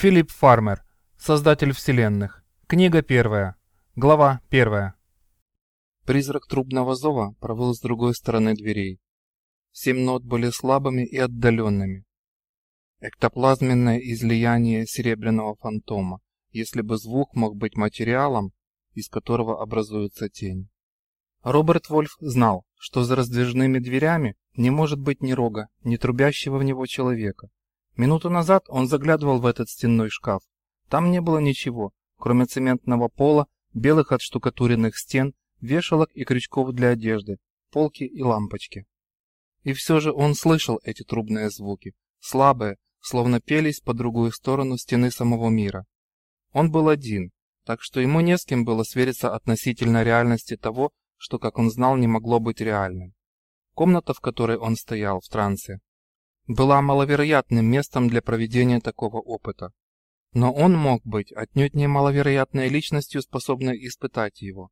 Филипп Фармер, создатель вселенных. Книга первая. Глава первая. Призрак трубного зова провыл с другой стороны дверей. Семь нот были слабыми и отдаленными. Эктоплазменное излияние серебряного фантома, если бы звук мог быть материалом, из которого образуется тень. Роберт Вольф знал, что за раздвижными дверями не может быть ни рога, ни трубящего в него человека. Минуту назад он заглядывал в этот стенной шкаф. Там не было ничего, кроме цементного пола, белых отштукатуренных стен, вешалок и крючков для одежды, полки и лампочки. И все же он слышал эти трубные звуки, слабые, словно пелись по другую сторону стены самого мира. Он был один, так что ему не с кем было свериться относительно реальности того, что, как он знал, не могло быть реальным. Комната, в которой он стоял в трансе, была маловероятным местом для проведения такого опыта. Но он мог быть отнюдь не маловероятной личностью, способной испытать его.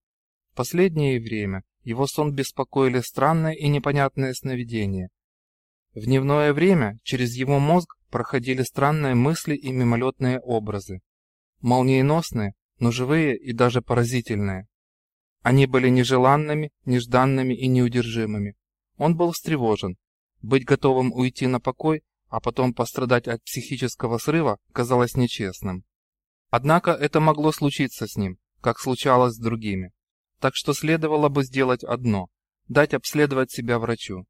В последнее время его сон беспокоили странные и непонятные сновидения. В дневное время через его мозг проходили странные мысли и мимолетные образы. Молниеносные, но живые и даже поразительные. Они были нежеланными, нежданными и неудержимыми. Он был встревожен. Быть готовым уйти на покой, а потом пострадать от психического срыва, казалось нечестным. Однако это могло случиться с ним, как случалось с другими. Так что следовало бы сделать одно – дать обследовать себя врачу.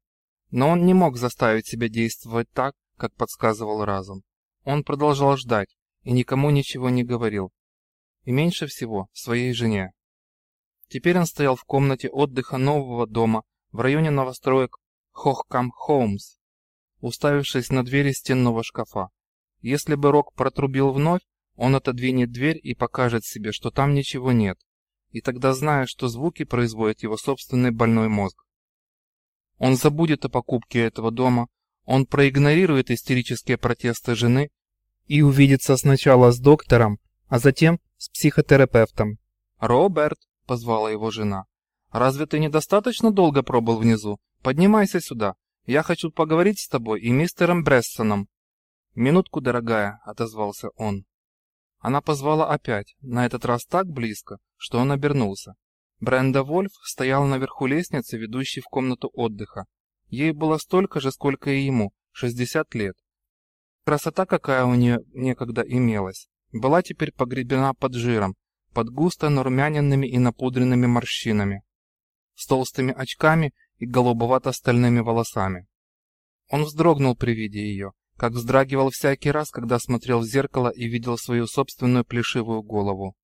Но он не мог заставить себя действовать так, как подсказывал разум. Он продолжал ждать и никому ничего не говорил. И меньше всего своей жене. Теперь он стоял в комнате отдыха нового дома в районе новостроек Хохкам Хоумс, уставившись на двери стенного шкафа. Если бы Рок протрубил вновь, он отодвинет дверь и покажет себе, что там ничего нет. И тогда, зная, что звуки производит его собственный больной мозг. Он забудет о покупке этого дома, он проигнорирует истерические протесты жены и увидится сначала с доктором, а затем с психотерапевтом. «Роберт!» позвала его жена. «Разве ты недостаточно долго пробыл внизу? Поднимайся сюда. Я хочу поговорить с тобой и мистером Брессоном». «Минутку, дорогая», — отозвался он. Она позвала опять, на этот раз так близко, что он обернулся. Бренда Вольф стояла наверху лестницы, ведущей в комнату отдыха. Ей было столько же, сколько и ему, 60 лет. Красота, какая у нее некогда имелась, была теперь погребена под жиром, под густо нарумяненными и напудренными морщинами, с толстыми очками и голубовато-стальными волосами. Он вздрогнул при виде ее, как вздрагивал всякий раз, когда смотрел в зеркало и видел свою собственную плешивую голову.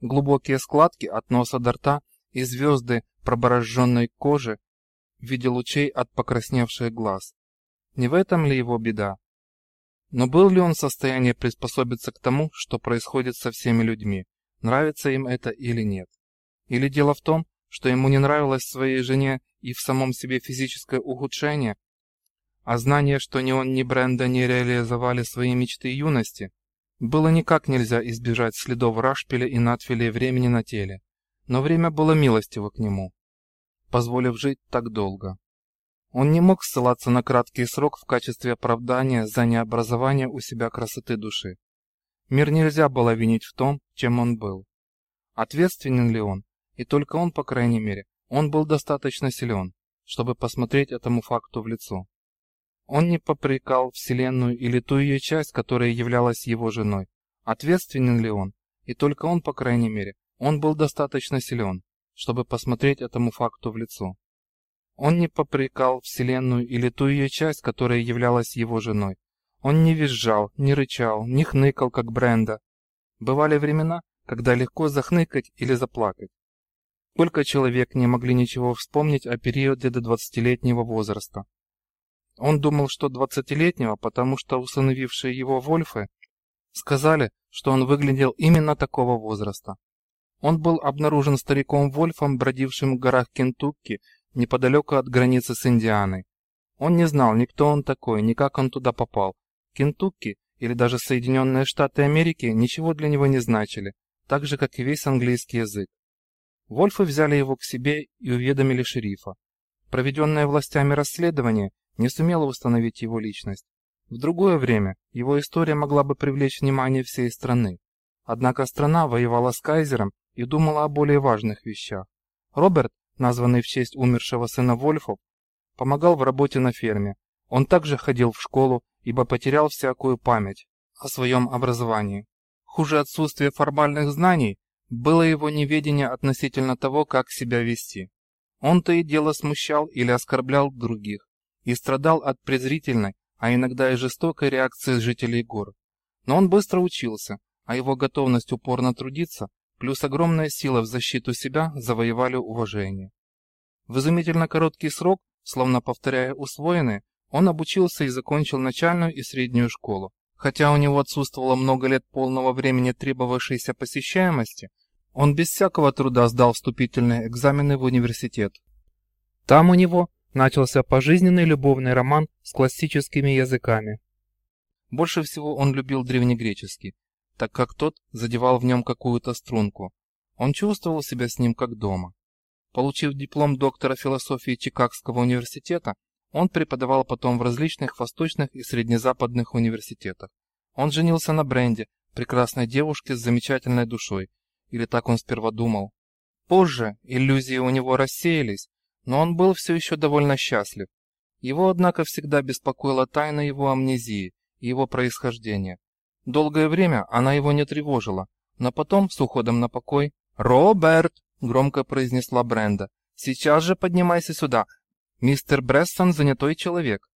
Глубокие складки от носа до рта и звезды проборожженной кожи в виде лучей от покрасневших глаз. Не в этом ли его беда? Но был ли он в состоянии приспособиться к тому, что происходит со всеми людьми? нравится им это или нет. Или дело в том, что ему не нравилось своей жене и в самом себе физическое ухудшение, а знание, что ни он, ни Бренда не реализовали свои мечты юности, было никак нельзя избежать следов рашпиля и надфиля времени на теле. Но время было милостиво к нему, позволив жить так долго. Он не мог ссылаться на краткий срок в качестве оправдания за необразование у себя красоты души. Мир нельзя было винить в том, чем он был. Ответственен ли он? И только он, по крайней мере, он был достаточно силен, чтобы посмотреть этому факту в лицо. Он не попрекал Вселенную или ту ее часть, которая являлась его женой. Ответственен ли он? И только он, по крайней мере, он был достаточно силен, чтобы посмотреть этому факту в лицо. Он не попрекал Вселенную или ту ее часть, которая являлась его женой. Он не визжал, не рычал, не хныкал, как Бренда. Бывали времена, когда легко захныкать или заплакать. Сколько человек не могли ничего вспомнить о периоде до двадцатилетнего возраста. Он думал, что двадцатилетнего, потому что усыновившие его Вольфы сказали, что он выглядел именно такого возраста. Он был обнаружен стариком Вольфом, бродившим в горах Кентукки, неподалеку от границы с Индианой. Он не знал, ни кто он такой, ни как он туда попал, Кентукки или даже Соединенные Штаты Америки ничего для него не значили, так же, как и весь английский язык. Вольфы взяли его к себе и уведомили шерифа. Проведенное властями расследование не сумело установить его личность. В другое время его история могла бы привлечь внимание всей страны. Однако страна воевала с кайзером и думала о более важных вещах. Роберт, названный в честь умершего сына Вольфов, помогал в работе на ферме. Он также ходил в школу, ибо потерял всякую память о своем образовании. Хуже отсутствия формальных знаний было его неведение относительно того, как себя вести. Он то и дело смущал или оскорблял других и страдал от презрительной, а иногда и жестокой реакции жителей гор. Но он быстро учился, а его готовность упорно трудиться, плюс огромная сила в защиту себя завоевали уважение. В изумительно короткий срок, словно повторяя усвоенное, он обучился и закончил начальную и среднюю школу. Хотя у него отсутствовало много лет полного времени требовавшейся посещаемости, он без всякого труда сдал вступительные экзамены в университет. Там у него начался пожизненный любовный роман с классическими языками. Больше всего он любил древнегреческий, так как тот задевал в нем какую-то струнку. Он чувствовал себя с ним как дома. Получив диплом доктора философии Чикагского университета, он преподавал потом в различных восточных и среднезападных университетах. Он женился на Бренде, прекрасной девушке с замечательной душой, или так он сперва думал. Позже иллюзии у него рассеялись, но он был все еще довольно счастлив. Его, однако, всегда беспокоила тайна его амнезии и его происхождения. Долгое время она его не тревожила, но потом, с уходом на покой, «Роберт!» — громко произнесла Бренда. «Сейчас же поднимайся сюда. Мистер Брессон занятой человек.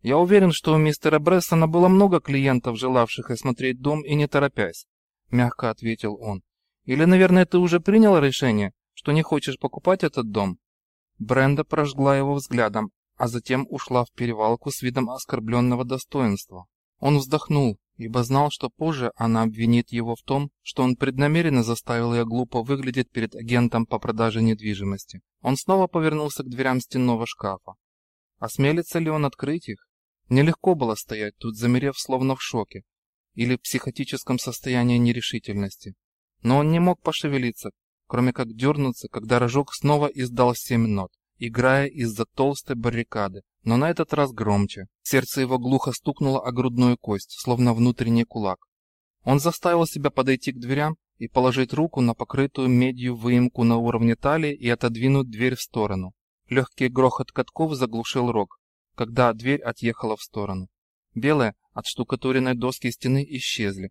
Я уверен, что у мистера Брессона было много клиентов, желавших осмотреть дом и не торопясь», — мягко ответил он. Или, наверное, ты уже принял решение, что не хочешь покупать этот дом?» Бренда прожгла его взглядом, а затем ушла в перевалку с видом оскорбленного достоинства. Он вздохнул, ибо знал, что позже она обвинит его в том, что он преднамеренно заставил ее глупо выглядеть перед агентом по продаже недвижимости. Он снова повернулся к дверям стенного шкафа. Осмелится ли он открыть их? Нелегко было стоять тут, замерев словно в шоке или в психотическом состоянии нерешительности. Но он не мог пошевелиться, кроме как дернуться, когда рожок снова издал семь нот, играя из-за толстой баррикады, но на этот раз громче. Сердце его глухо стукнуло о грудную кость, словно внутренний кулак. Он заставил себя подойти к дверям и положить руку на покрытую медью выемку на уровне талии и отодвинуть дверь в сторону. Легкий грохот катков заглушил рог, когда дверь отъехала в сторону. Белые от штукатуренной доски стены исчезли.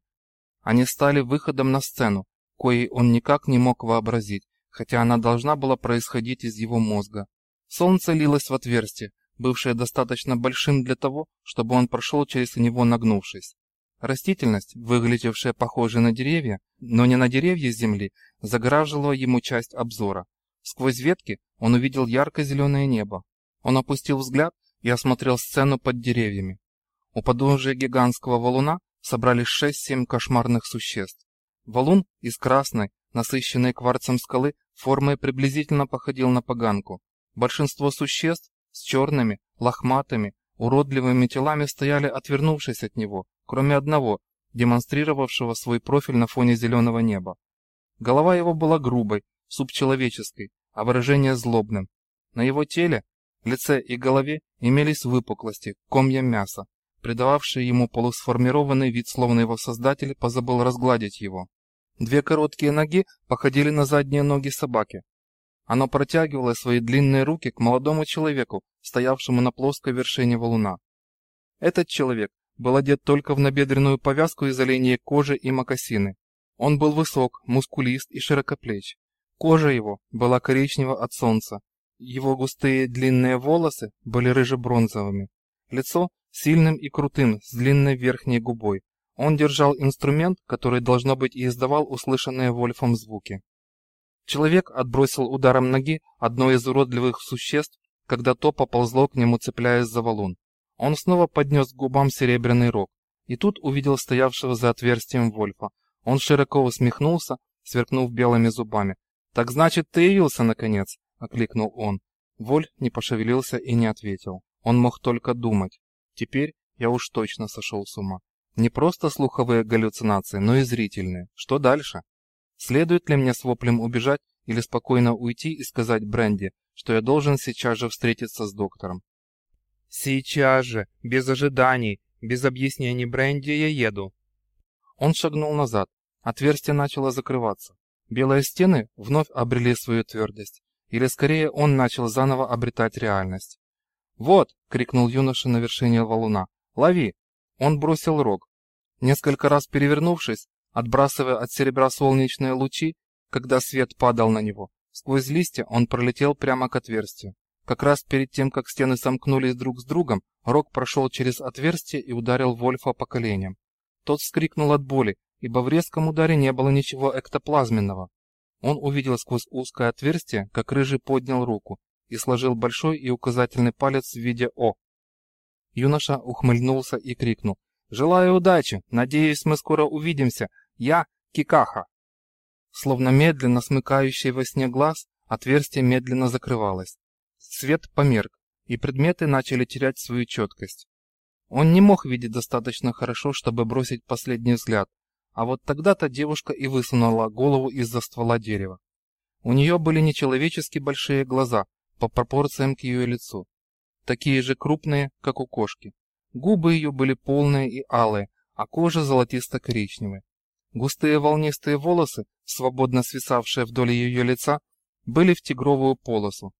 Они стали выходом на сцену, коей он никак не мог вообразить, хотя она должна была происходить из его мозга. Солнце лилось в отверстие, бывшее достаточно большим для того, чтобы он прошел через него нагнувшись. Растительность, выглядевшая похожей на деревья, но не на деревья земли, загораживала ему часть обзора. Сквозь ветки он увидел ярко-зеленое небо. Он опустил взгляд и осмотрел сцену под деревьями. У подножия гигантского валуна собрались шесть-семь кошмарных существ. Валун из красной, насыщенной кварцем скалы, формой приблизительно походил на поганку. Большинство существ с черными, лохматыми, уродливыми телами стояли отвернувшись от него, кроме одного, демонстрировавшего свой профиль на фоне зеленого неба. Голова его была грубой, субчеловеческой, а выражение злобным. На его теле, лице и голове имелись выпуклости, комья мяса, придававшие ему полусформированный вид, словно его создатель позабыл разгладить его. Две короткие ноги походили на задние ноги собаки. Оно протягивало свои длинные руки к молодому человеку, стоявшему на плоской вершине валуна. Этот человек был одет только в набедренную повязку из оленей кожи и мокасины. Он был высок, мускулист и широкоплеч. Кожа его была коричнева от солнца. Его густые длинные волосы были рыже-бронзовыми. Лицо сильным и крутым, с длинной верхней губой, он держал инструмент, который, должно быть, издавал услышанные Вольфом звуки. Человек отбросил ударом ноги одно из уродливых существ, когда то поползло к нему, цепляясь за валун. Он снова поднес к губам серебряный рог, и тут увидел стоявшего за отверстием Вольфа. Он широко усмехнулся, сверкнув белыми зубами. «Так значит, ты явился, наконец?» — окликнул он. Воль не пошевелился и не ответил. Он мог только думать. Теперь я уж точно сошел с ума. Не просто слуховые галлюцинации, но и зрительные. Что дальше? Следует ли мне с воплем убежать или спокойно уйти и сказать Бренди, что я должен сейчас же встретиться с доктором? Сейчас же, без ожиданий, Без объяснений Бренди я еду. Он шагнул назад. Отверстие начало закрываться. Белые стены вновь обрели свою твердость. Или скорее он начал заново обретать реальность. «Вот!» — крикнул юноша на вершине валуна. «Лови!» Он бросил рог. Несколько раз перевернувшись, отбрасывая от серебра солнечные лучи, когда свет падал на него, сквозь листья он пролетел прямо к отверстию. Как раз перед тем, как стены сомкнулись друг с другом, рог прошел через отверстие и ударил Вольфа по коленям. Тот вскрикнул от боли, ибо в резком ударе не было ничего эктоплазменного. Он увидел сквозь узкое отверстие, как рыжий поднял руку и сложил большой и указательный палец в виде О. Юноша ухмыльнулся и крикнул. «Желаю удачи! Надеюсь, мы скоро увидимся! Я Кикаха!» Словно медленно смыкающий во сне глаз, отверстие медленно закрывалось. Свет померк, и предметы начали терять свою четкость. Он не мог видеть достаточно хорошо, чтобы бросить последний взгляд, а вот тогда-то девушка и высунула голову из-за ствола дерева. У нее были нечеловечески большие глаза по пропорциям к ее лицу, такие же крупные, как у кошки. Губы ее были полные и алые, а кожа золотисто-коричневая. Густые волнистые волосы, свободно свисавшие вдоль ее лица, были в тигровую полосу,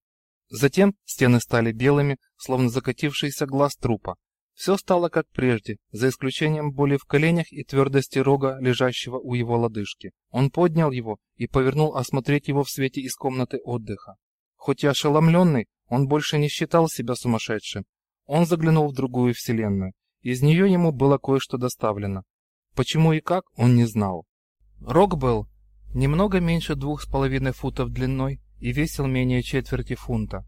Затем стены стали белыми, словно закатившийся глаз трупа. Все стало как прежде, за исключением боли в коленях и твердости рога, лежащего у его лодыжки. Он поднял его и повернул осмотреть его в свете из комнаты отдыха. Хоть и ошеломленный, он больше не считал себя сумасшедшим. Он заглянул в другую вселенную. Из нее ему было кое-что доставлено. Почему и как, он не знал. Рог был немного меньше двух с половиной футов длиной, и весил менее четверти фунта.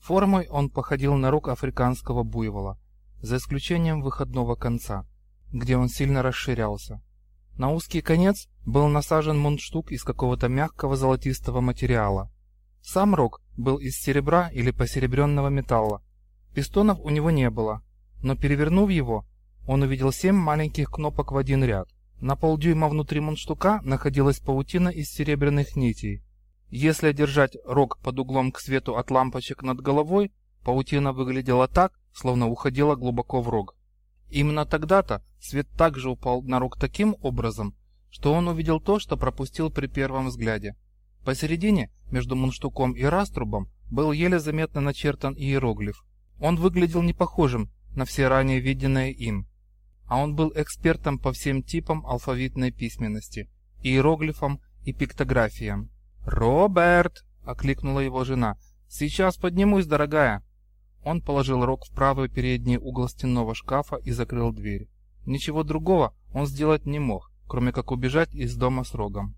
Формой он походил на рог африканского буйвола, за исключением выходного конца, где он сильно расширялся. На узкий конец был насажен мундштук из какого-то мягкого золотистого материала. Сам рог был из серебра или посеребренного металла. Пистонов у него не было, но перевернув его, он увидел семь маленьких кнопок в один ряд. На полдюйма внутри мундштука находилась паутина из серебряных нитей, если держать рог под углом к свету от лампочек над головой, паутина выглядела так, словно уходила глубоко в рог. Именно тогда-то свет также упал на рог таким образом, что он увидел то, что пропустил при первом взгляде. Посередине, между мунштуком и раструбом, был еле заметно начертан иероглиф. Он выглядел не похожим на все ранее виденные им, а он был экспертом по всем типам алфавитной письменности, иероглифам и пиктографиям. «Роберт!» — окликнула его жена. «Сейчас поднимусь, дорогая!» Он положил рог в правый передний угол стенного шкафа и закрыл дверь. Ничего другого он сделать не мог, кроме как убежать из дома с рогом.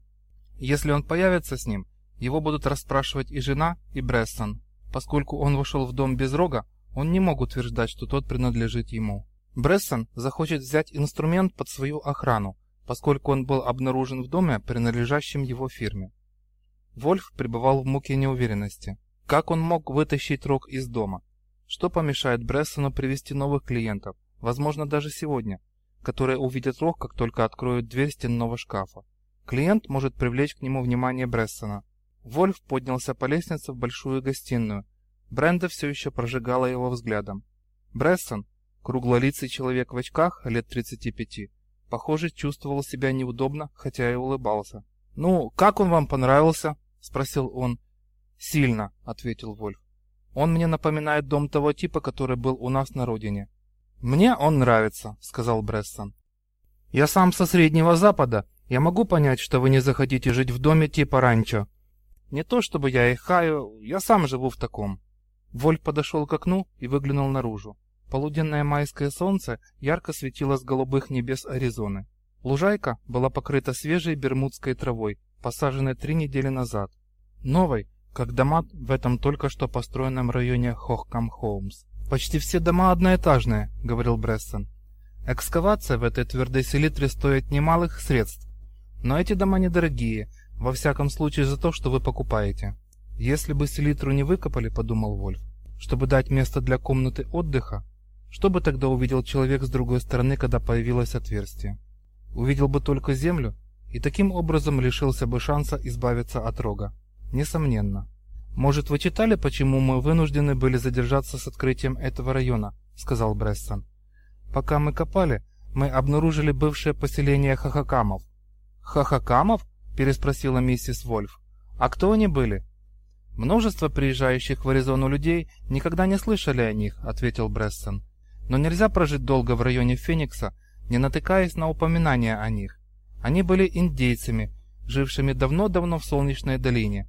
Если он появится с ним, его будут расспрашивать и жена, и Брессон. Поскольку он вошел в дом без рога, он не мог утверждать, что тот принадлежит ему. Брессон захочет взять инструмент под свою охрану, поскольку он был обнаружен в доме, принадлежащем его фирме. Вольф пребывал в муке неуверенности. Как он мог вытащить рог из дома? Что помешает Брессону привести новых клиентов, возможно, даже сегодня, которые увидят рог, как только откроют дверь стенного шкафа? Клиент может привлечь к нему внимание Брессона. Вольф поднялся по лестнице в большую гостиную. Бренда все еще прожигала его взглядом. Брессон, круглолицый человек в очках, лет 35, похоже, чувствовал себя неудобно, хотя и улыбался. «Ну, как он вам понравился?» спросил он. Сильно, ответил Вольф. Он мне напоминает дом того типа, который был у нас на родине. Мне он нравится, сказал Брессон. Я сам со Среднего Запада. Я могу понять, что вы не захотите жить в доме типа ранчо. Не то чтобы я их хаю, я сам живу в таком. Вольф подошел к окну и выглянул наружу. Полуденное майское солнце ярко светило с голубых небес Аризоны. Лужайка была покрыта свежей бермудской травой, посаженной три недели назад. Новой, как дома в этом только что построенном районе Хохкам-Хоумс. «Почти все дома одноэтажные», — говорил Брессон. «Экскавация в этой твердой селитре стоит немалых средств. Но эти дома недорогие, во всяком случае за то, что вы покупаете. Если бы селитру не выкопали, — подумал Вольф, — чтобы дать место для комнаты отдыха, что бы тогда увидел человек с другой стороны, когда появилось отверстие? Увидел бы только землю и таким образом лишился бы шанса избавиться от рога. Несомненно. Может, вы читали, почему мы вынуждены были задержаться с открытием этого района, сказал Брессон. Пока мы копали, мы обнаружили бывшее поселение хахакамов. «Хахакамов?» – переспросила миссис Вольф. «А кто они были?» «Множество приезжающих в Аризону людей никогда не слышали о них», – ответил Брессон. «Но нельзя прожить долго в районе Феникса, не натыкаясь на упоминания о них. Они были индейцами, жившими давно-давно в Солнечной долине.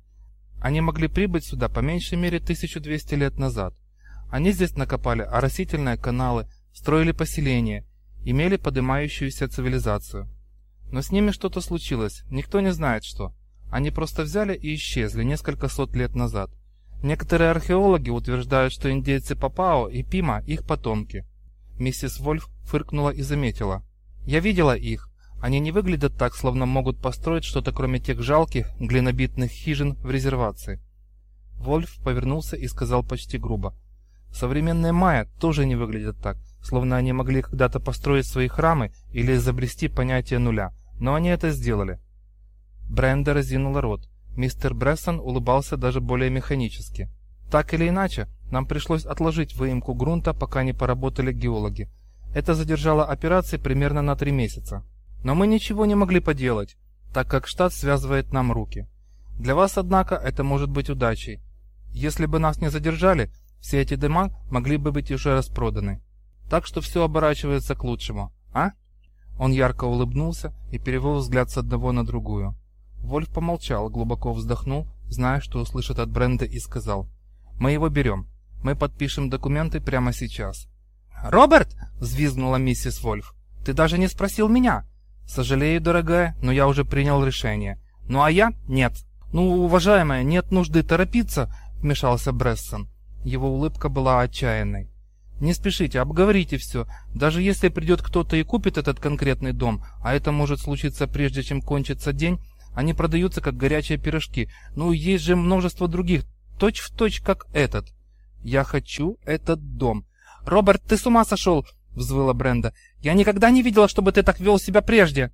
Они могли прибыть сюда по меньшей мере 1200 лет назад. Они здесь накопали оросительные каналы, строили поселения, имели поднимающуюся цивилизацию. Но с ними что-то случилось, никто не знает что. Они просто взяли и исчезли несколько сот лет назад. Некоторые археологи утверждают, что индейцы Папао и Пима – их потомки. Миссис Вольф фыркнула и заметила. «Я видела их. Они не выглядят так, словно могут построить что-то кроме тех жалких, глинобитных хижин в резервации». Вольф повернулся и сказал почти грубо. «Современные майя тоже не выглядят так, словно они могли когда-то построить свои храмы или изобрести понятие нуля, но они это сделали». Бренда разинула рот. Мистер Брессон улыбался даже более механически. «Так или иначе, нам пришлось отложить выемку грунта, пока не поработали геологи. Это задержало операции примерно на три месяца. Но мы ничего не могли поделать, так как штат связывает нам руки. Для вас, однако, это может быть удачей. Если бы нас не задержали, все эти дома могли бы быть уже распроданы. Так что все оборачивается к лучшему, а? Он ярко улыбнулся и перевел взгляд с одного на другую. Вольф помолчал, глубоко вздохнул, зная, что услышит от Бренда, и сказал. «Мы его берем. Мы подпишем документы прямо сейчас». «Роберт!» – взвизгнула миссис Вольф. «Ты даже не спросил меня!» «Сожалею, дорогая, но я уже принял решение. Ну а я – нет». «Ну, уважаемая, нет нужды торопиться», – вмешался Брессон. Его улыбка была отчаянной. «Не спешите, обговорите все. Даже если придет кто-то и купит этот конкретный дом, а это может случиться прежде, чем кончится день, они продаются как горячие пирожки. Ну, есть же множество других, точь в точь, как этот. Я хочу этот дом. Роберт, ты с ума сошел? Взвыла Бренда. Я никогда не видела, чтобы ты так вел себя прежде.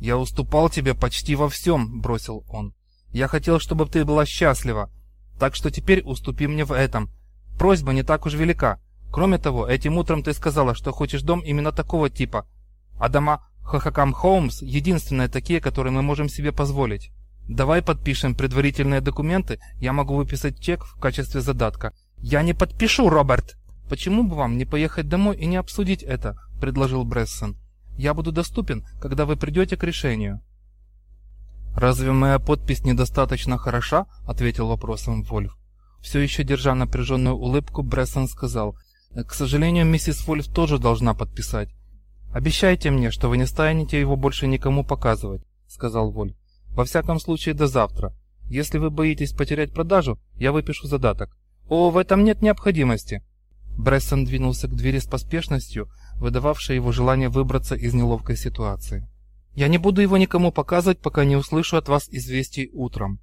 Я уступал тебе почти во всем, бросил он. Я хотел, чтобы ты была счастлива. Так что теперь уступи мне в этом. Просьба не так уж велика. Кроме того, этим утром ты сказала, что хочешь дом именно такого типа. А дома Хохакам Хоумс – единственные такие, которые мы можем себе позволить. Давай подпишем предварительные документы, я могу выписать чек в качестве задатка. Я не подпишу, Роберт! Почему бы вам не поехать домой и не обсудить это, предложил Брессон. Я буду доступен, когда вы придете к решению. «Разве моя подпись недостаточно хороша?» – ответил вопросом Вольф. Все еще держа напряженную улыбку, Брессон сказал, «К сожалению, миссис Вольф тоже должна подписать. «Обещайте мне, что вы не станете его больше никому показывать», — сказал Воль. «Во всяком случае, до завтра. Если вы боитесь потерять продажу, я выпишу задаток». «О, в этом нет необходимости!» Брессон двинулся к двери с поспешностью, выдававшей его желание выбраться из неловкой ситуации. «Я не буду его никому показывать, пока не услышу от вас известий утром».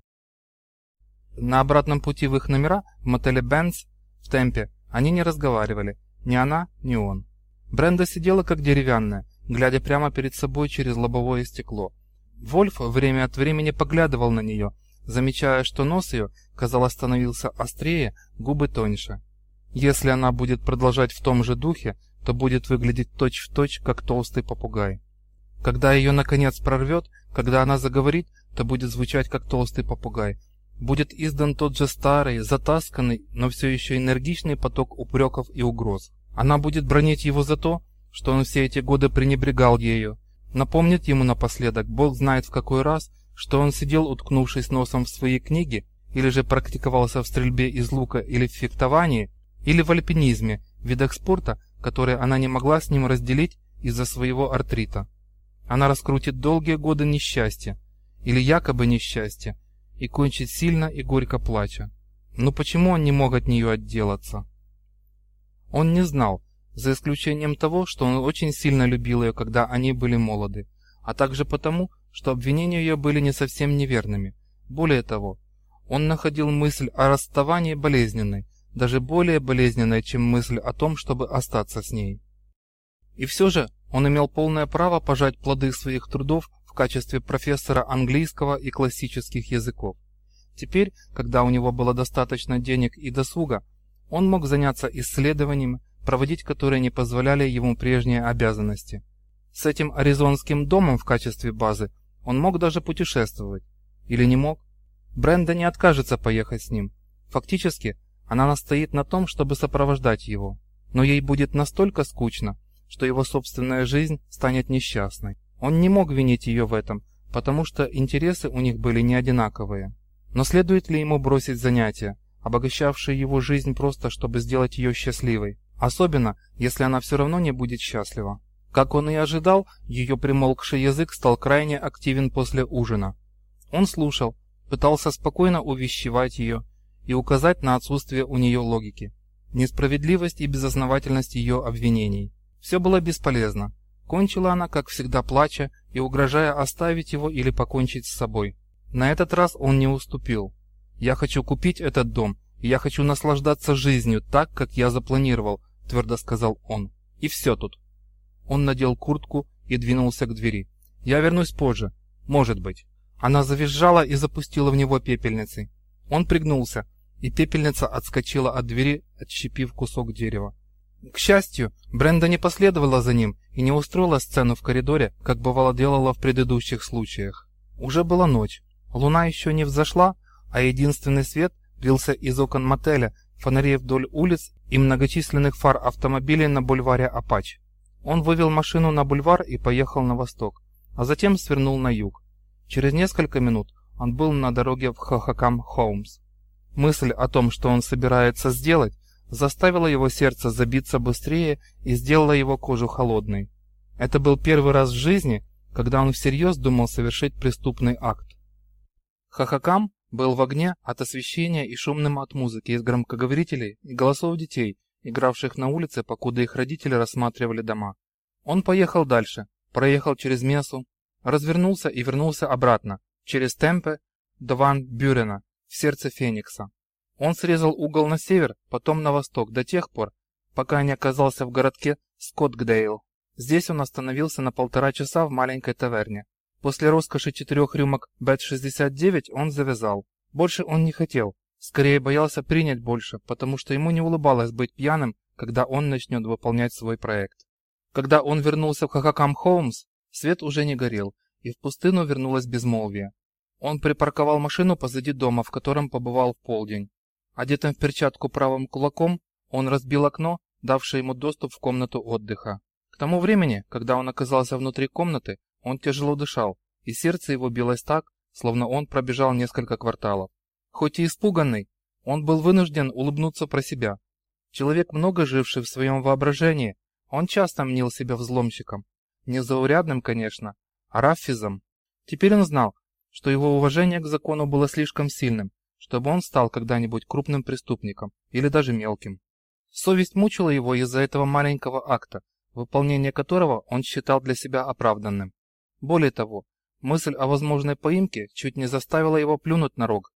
На обратном пути в их номера в мотеле «Бенц» в темпе они не разговаривали, ни она, ни он. Бренда сидела как деревянная, глядя прямо перед собой через лобовое стекло. Вольф время от времени поглядывал на нее, замечая, что нос ее, казалось, становился острее, губы тоньше. Если она будет продолжать в том же духе, то будет выглядеть точь-в-точь, точь, как толстый попугай. Когда ее наконец прорвет, когда она заговорит, то будет звучать как толстый попугай. Будет издан тот же старый, затасканный, но все еще энергичный поток упреков и угроз. Она будет бронить его за то, что он все эти годы пренебрегал ею. Напомнит ему напоследок, Бог знает в какой раз, что он сидел, уткнувшись носом в свои книги, или же практиковался в стрельбе из лука или в фехтовании, или в альпинизме, видах спорта, которые она не могла с ним разделить из-за своего артрита. Она раскрутит долгие годы несчастья, или якобы несчастья, и кончит сильно и горько плача. Но почему он не мог от нее отделаться? Он не знал, за исключением того, что он очень сильно любил ее, когда они были молоды, а также потому, что обвинения ее были не совсем неверными. Более того, он находил мысль о расставании болезненной, даже более болезненной, чем мысль о том, чтобы остаться с ней. И все же он имел полное право пожать плоды своих трудов в качестве профессора английского и классических языков. Теперь, когда у него было достаточно денег и досуга, он мог заняться исследованием, проводить которые не позволяли ему прежние обязанности. С этим аризонским домом в качестве базы он мог даже путешествовать. Или не мог? Бренда не откажется поехать с ним. Фактически, она настоит на том, чтобы сопровождать его. Но ей будет настолько скучно, что его собственная жизнь станет несчастной. Он не мог винить ее в этом, потому что интересы у них были не одинаковые. Но следует ли ему бросить занятия, обогащавшие его жизнь просто, чтобы сделать ее счастливой? Особенно, если она все равно не будет счастлива. Как он и ожидал, ее примолкший язык стал крайне активен после ужина. Он слушал, пытался спокойно увещевать ее и указать на отсутствие у нее логики, несправедливость и безосновательность ее обвинений. Все было бесполезно. Кончила она, как всегда, плача и угрожая оставить его или покончить с собой. На этот раз он не уступил. «Я хочу купить этот дом, и я хочу наслаждаться жизнью так, как я запланировал», – твердо сказал он. «И все тут». Он надел куртку и двинулся к двери. «Я вернусь позже. Может быть». Она завизжала и запустила в него пепельницей. Он пригнулся, и пепельница отскочила от двери, отщепив кусок дерева. К счастью, Бренда не последовала за ним и не устроила сцену в коридоре, как бывало делала в предыдущих случаях. Уже была ночь. Луна еще не взошла, а единственный свет лился из окон мотеля, фонарей вдоль улиц и многочисленных фар автомобилей на бульваре Апач. Он вывел машину на бульвар и поехал на восток, а затем свернул на юг. Через несколько минут он был на дороге в Хохакам-Хоумс. Мысль о том, что он собирается сделать, заставила его сердце забиться быстрее и сделала его кожу холодной. Это был первый раз в жизни, когда он всерьез думал совершить преступный акт. Хохакам был в огне от освещения и шумным от музыки из громкоговорителей и голосов детей, игравших на улице, покуда их родители рассматривали дома. Он поехал дальше, проехал через Месу, развернулся и вернулся обратно, через Темпе до Ван Бюрена, в сердце Феникса. Он срезал угол на север, потом на восток, до тех пор, пока не оказался в городке Скоттгдейл. Здесь он остановился на полтора часа в маленькой таверне. После роскоши четырех рюмок Бет-69 он завязал. Больше он не хотел, Скорее боялся принять больше, потому что ему не улыбалось быть пьяным, когда он начнет выполнять свой проект. Когда он вернулся в Хахакам Хоумс, свет уже не горел, и в пустыню вернулось безмолвие. Он припарковал машину позади дома, в котором побывал в полдень. Одетым в перчатку правым кулаком, он разбил окно, давшее ему доступ в комнату отдыха. К тому времени, когда он оказался внутри комнаты, он тяжело дышал, и сердце его билось так, словно он пробежал несколько кварталов. Хоть и испуганный, он был вынужден улыбнуться про себя. Человек, много живший в своем воображении, он часто мнил себя взломщиком. Не заурядным, конечно, а раффизом. Теперь он знал, что его уважение к закону было слишком сильным, чтобы он стал когда-нибудь крупным преступником или даже мелким. Совесть мучила его из-за этого маленького акта, выполнение которого он считал для себя оправданным. Более того, мысль о возможной поимке чуть не заставила его плюнуть на рог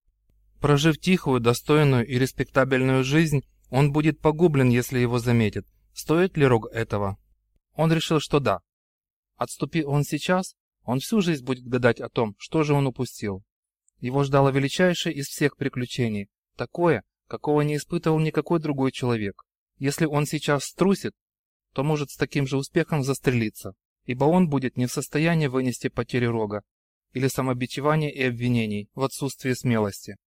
Прожив тихую, достойную и респектабельную жизнь, он будет погублен, если его заметят. Стоит ли рог этого? Он решил, что да. Отступи он сейчас, он всю жизнь будет гадать о том, что же он упустил. Его ждало величайшее из всех приключений, такое, какого не испытывал никакой другой человек. Если он сейчас струсит, то может с таким же успехом застрелиться, ибо он будет не в состоянии вынести потери рога или самобичевания и обвинений в отсутствии смелости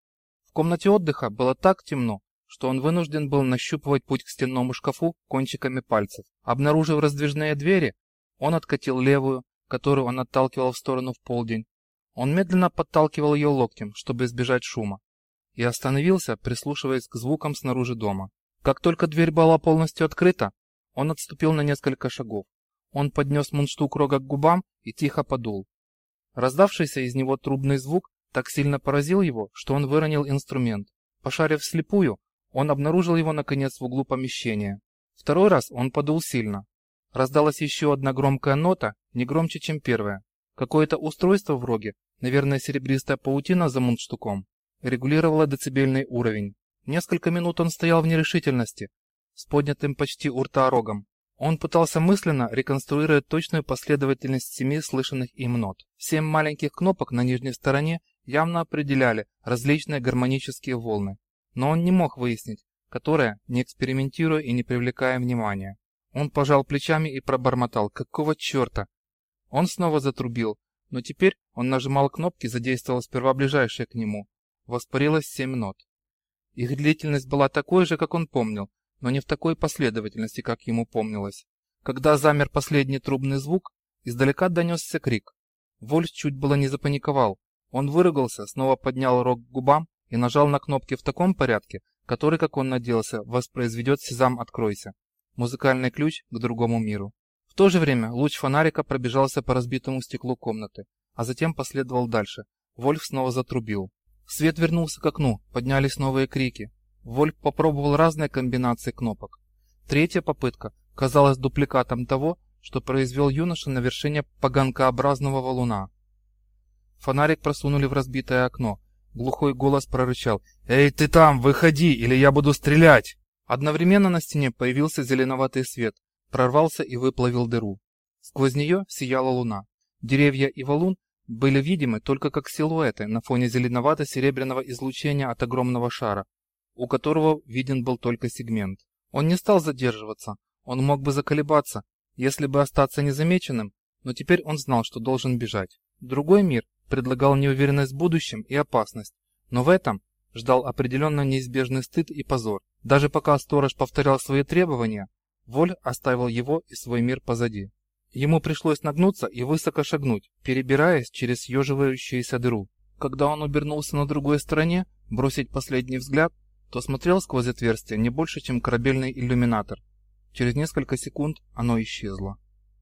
комнате отдыха было так темно, что он вынужден был нащупывать путь к стенному шкафу кончиками пальцев. Обнаружив раздвижные двери, он откатил левую, которую он отталкивал в сторону в полдень. Он медленно подталкивал ее локтем, чтобы избежать шума, и остановился, прислушиваясь к звукам снаружи дома. Как только дверь была полностью открыта, он отступил на несколько шагов. Он поднес мундштук рога к губам и тихо подул. Раздавшийся из него трубный звук так сильно поразил его, что он выронил инструмент. Пошарив вслепую, он обнаружил его наконец в углу помещения. Второй раз он подул сильно. Раздалась еще одна громкая нота, не громче, чем первая. Какое-то устройство в роге, наверное, серебристая паутина за мундштуком, регулировало децибельный уровень. Несколько минут он стоял в нерешительности, с поднятым почти у рта рогом. Он пытался мысленно реконструировать точную последовательность семи слышанных им нот. Семь маленьких кнопок на нижней стороне явно определяли различные гармонические волны. Но он не мог выяснить, которая, не экспериментируя и не привлекая внимания. Он пожал плечами и пробормотал «Какого черта?». Он снова затрубил, но теперь он нажимал кнопки, задействовал сперва ближайшие к нему. Воспарилось семь нот. Их длительность была такой же, как он помнил, но не в такой последовательности, как ему помнилось. Когда замер последний трубный звук, издалека донесся крик. Вольф чуть было не запаниковал. Он выругался, снова поднял рог к губам и нажал на кнопки в таком порядке, который, как он надеялся, воспроизведет «Сезам, откройся» музыкальный ключ к другому миру. То же время луч фонарика пробежался по разбитому стеклу комнаты, а затем последовал дальше. Вольф снова затрубил. Свет вернулся к окну, поднялись новые крики. Вольф попробовал разные комбинации кнопок. Третья попытка казалась дупликатом того, что произвел юноша на вершине поганкообразного валуна. Фонарик просунули в разбитое окно. Глухой голос прорычал «Эй, ты там, выходи, или я буду стрелять!» Одновременно на стене появился зеленоватый свет, прорвался и выплавил дыру. Сквозь нее сияла луна. Деревья и валун были видимы только как силуэты на фоне зеленовато-серебряного излучения от огромного шара, у которого виден был только сегмент. Он не стал задерживаться, он мог бы заколебаться, если бы остаться незамеченным, но теперь он знал, что должен бежать. Другой мир предлагал неуверенность в будущем и опасность, но в этом ждал определенно неизбежный стыд и позор. Даже пока сторож повторял свои требования, Воль оставил его и свой мир позади. Ему пришлось нагнуться и высоко шагнуть, перебираясь через съеживающуюся дыру. Когда он обернулся на другой стороне, бросить последний взгляд, то смотрел сквозь отверстие не больше, чем корабельный иллюминатор. Через несколько секунд оно исчезло.